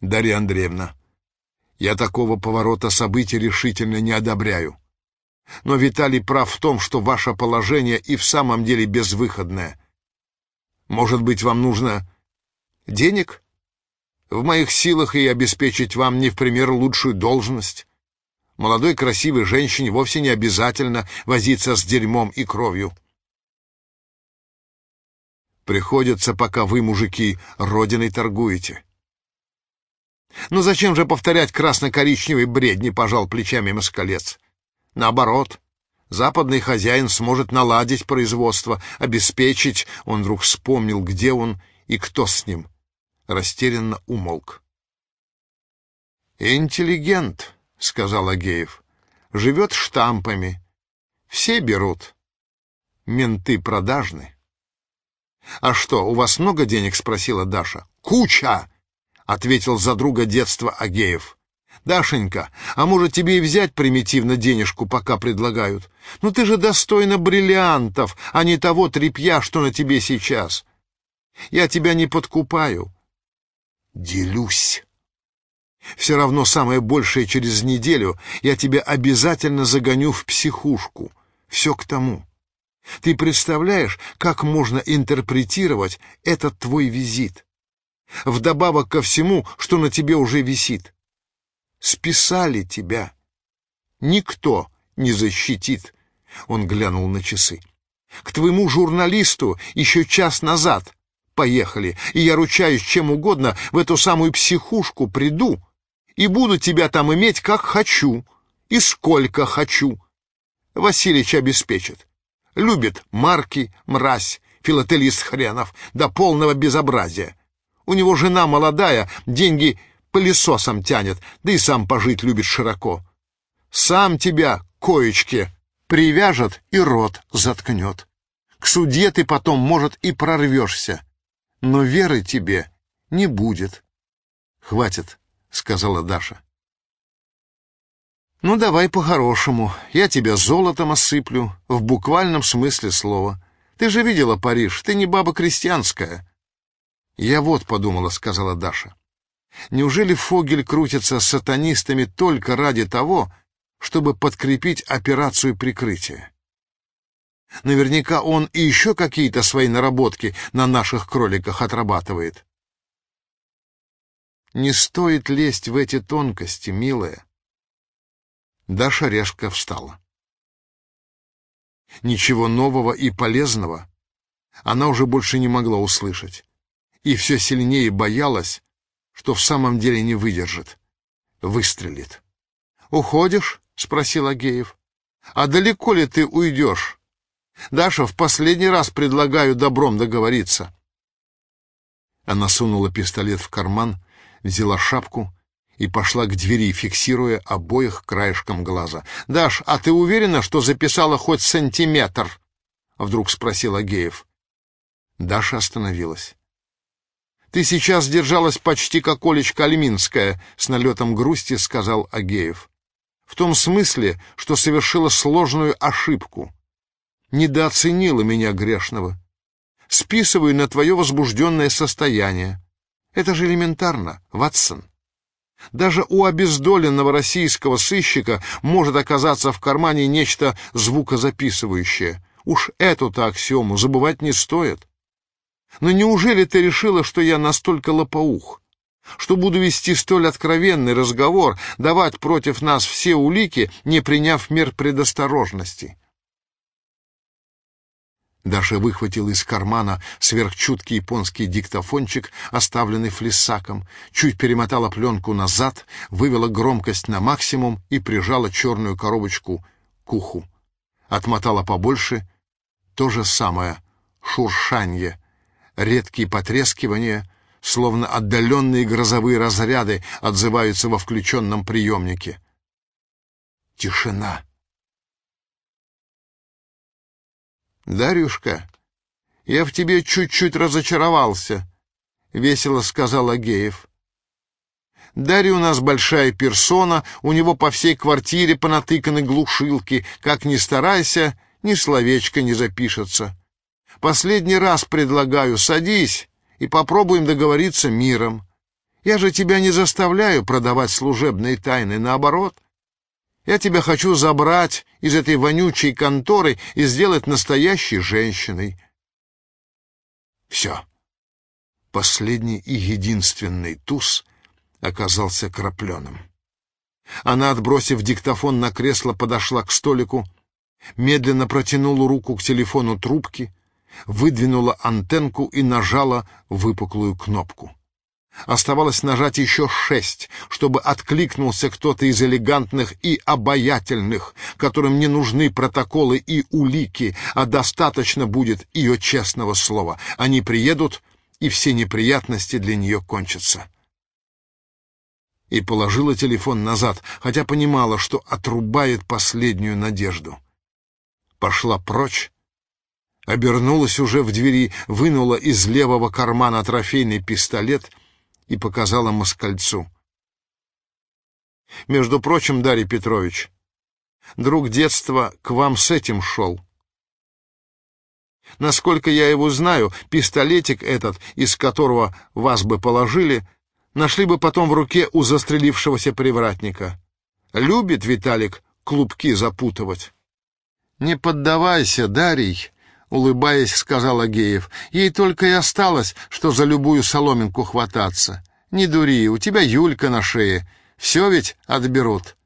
Дарья Андреевна, я такого поворота событий решительно не одобряю. Но Виталий прав в том, что ваше положение и в самом деле безвыходное. Может быть, вам нужно денег? В моих силах и обеспечить вам не в пример лучшую должность. Молодой красивой женщине вовсе не обязательно возиться с дерьмом и кровью. Приходится, пока вы, мужики, родиной торгуете. Ну зачем же повторять красно-коричневый бредни, пожал плечами москалец. Наоборот, западный хозяин сможет наладить производство, обеспечить. Он вдруг вспомнил, где он и кто с ним. Растерянно умолк. «Интеллигент», — сказал Агеев, — «живет штампами. Все берут. Менты продажны». «А что, у вас много денег?» — спросила Даша. «Куча!» — ответил за друга детства Агеев. «Дашенька, а может тебе и взять примитивно денежку, пока предлагают? Ну ты же достойна бриллиантов, а не того тряпья, что на тебе сейчас. Я тебя не подкупаю. Делюсь. Все равно самое большее через неделю я тебя обязательно загоню в психушку. Все к тому». Ты представляешь, как можно интерпретировать этот твой визит? Вдобавок ко всему, что на тебе уже висит. Списали тебя. Никто не защитит. Он глянул на часы. К твоему журналисту еще час назад поехали, и я ручаюсь чем угодно в эту самую психушку приду и буду тебя там иметь как хочу и сколько хочу. Василич обеспечит. Любит марки, мразь, филателист хренов, до полного безобразия. У него жена молодая, деньги пылесосом тянет, да и сам пожить любит широко. Сам тебя, коечке, привяжет и рот заткнет. К суде ты потом, может, и прорвешься, но веры тебе не будет. — Хватит, — сказала Даша. «Ну, давай по-хорошему. Я тебя золотом осыплю, в буквальном смысле слова. Ты же видела Париж, ты не баба крестьянская». «Я вот подумала», — сказала Даша. «Неужели Фогель крутится с сатанистами только ради того, чтобы подкрепить операцию прикрытия? Наверняка он и еще какие-то свои наработки на наших кроликах отрабатывает». «Не стоит лезть в эти тонкости, милая». Даша резко встала. Ничего нового и полезного она уже больше не могла услышать, и все сильнее боялась, что в самом деле не выдержит, выстрелит. «Уходишь?» — спросил Агеев. «А далеко ли ты уйдешь? Даша, в последний раз предлагаю добром договориться». Она сунула пистолет в карман, взяла шапку и пошла к двери, фиксируя обоих краешком глаза. «Даш, а ты уверена, что записала хоть сантиметр?» — вдруг спросил Агеев. Даша остановилась. «Ты сейчас держалась почти как Олечка Альминская», — с налетом грусти сказал Агеев. «В том смысле, что совершила сложную ошибку. Недооценила меня грешного. Списываю на твое возбужденное состояние. Это же элементарно, Ватсон. Даже у обездоленного российского сыщика может оказаться в кармане нечто звукозаписывающее. Уж эту-то аксиому забывать не стоит. Но неужели ты решила, что я настолько лопоух? Что буду вести столь откровенный разговор, давать против нас все улики, не приняв мер предосторожности? Даша выхватила из кармана сверхчуткий японский диктофончик, оставленный флиссаком, чуть перемотала пленку назад, вывела громкость на максимум и прижала черную коробочку к уху. Отмотала побольше. То же самое. Шуршанье. Редкие потрескивания, словно отдаленные грозовые разряды, отзываются во включенном приемнике. Тишина. «Дарюшка, я в тебе чуть-чуть разочаровался», — весело сказал Агеев. Дарья у нас большая персона, у него по всей квартире понатыканы глушилки. Как ни старайся, ни словечко не запишется. Последний раз предлагаю, садись и попробуем договориться миром. Я же тебя не заставляю продавать служебные тайны, наоборот. Я тебя хочу забрать из этой вонючей конторы и сделать настоящей женщиной. Все. Последний и единственный туз оказался крапленым. Она, отбросив диктофон на кресло, подошла к столику, медленно протянула руку к телефону трубки, выдвинула антенку и нажала выпуклую кнопку. Оставалось нажать еще шесть, чтобы откликнулся кто-то из элегантных и обаятельных, которым не нужны протоколы и улики, а достаточно будет ее честного слова. Они приедут, и все неприятности для нее кончатся. И положила телефон назад, хотя понимала, что отрубает последнюю надежду. Пошла прочь, обернулась уже в двери, вынула из левого кармана трофейный пистолет и показала москальцу. «Между прочим, Дарья Петрович, друг детства к вам с этим шел». Насколько я его знаю, пистолетик этот, из которого вас бы положили, нашли бы потом в руке у застрелившегося привратника. Любит Виталик клубки запутывать. «Не поддавайся, Дарий», — улыбаясь, сказал Агеев. «Ей только и осталось, что за любую соломинку хвататься. Не дури, у тебя Юлька на шее. Все ведь отберут».